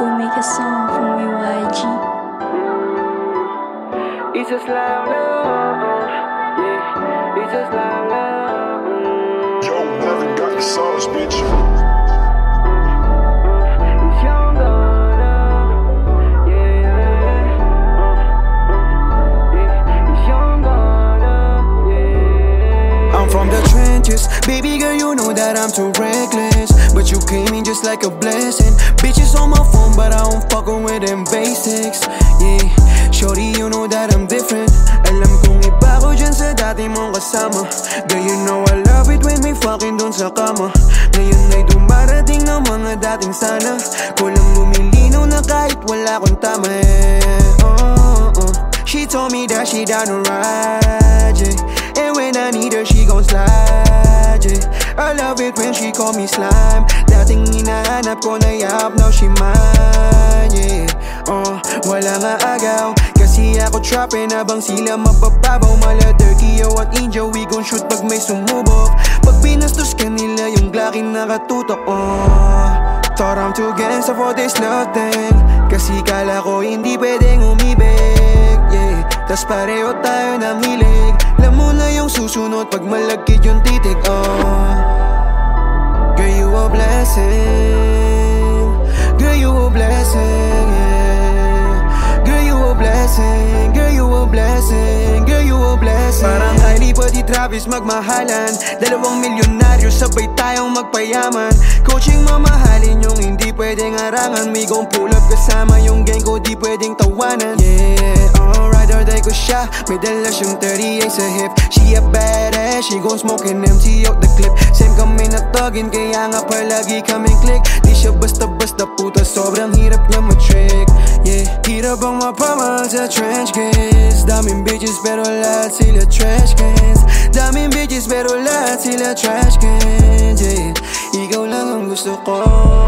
go make a song for me, YG. It's just love, love. Uh, uh, yeah, it's just love, love. Uh, mm. Yo, Marvin got the sauce, bitch. It's young Yeah, yeah. It's young Yeah. I'm from the trenches, baby girl, you know that I'm too reckless. But you came in just like a blessing. Bitches on my phone, but I don't fuckin' with them basics. Yeah, shorty, you know that I'm different. Alam kong iba ko dyan sa dati mong kasama. Girl, you know I love it when we fucking dun sa kama. Ngayon ay dumarating ng mga dating sana. Kulang lumilinaw na kahit wala akong tama eh. Oh, oh. She told me that she down to ride, yeah. And when I need her, she gon' slide. I love it when she call me slime. Dating hinahanap ko na yap, now she mine, yeah. Oh, wala nga agaw. Kasi ako trapping habang sila mapapabaw. Mala Turkey at India, we gon' shoot pag may sumubok. Pag binastos ka nila, yung Glocky nakatutok, oh. Thought I'm too gangsta for this love thing Kasi kala ko hindi pwedeng umibig yeah. Tas pareho tayo ng hilig Alam mo na yung susunod pag malagkit yung titig oh. Parang Kylie pati Travis magmahalan. Dalawang milyonaryo sabay tayong magpayaman. Coaching mamahalin yung hindi pwedeng arangan. We gon' pull up kasama yung gang ko di pwedeng tawanan. Yeah, alright or die ko siya. May dala siyang 38 sa hip. She a badass, she gon' smoke and empty out the clip. Same kami na tugin kaya nga palagi kaming click. Di siya basta-basta puta sobrang hirap niya matrick. Yeah, hirap ang mapamahal sa trench kids Daming bitches pero lahat sila trash cans. Daming bitches pero lahat sila trash cans Yeah, ikaw lang ang gusto ko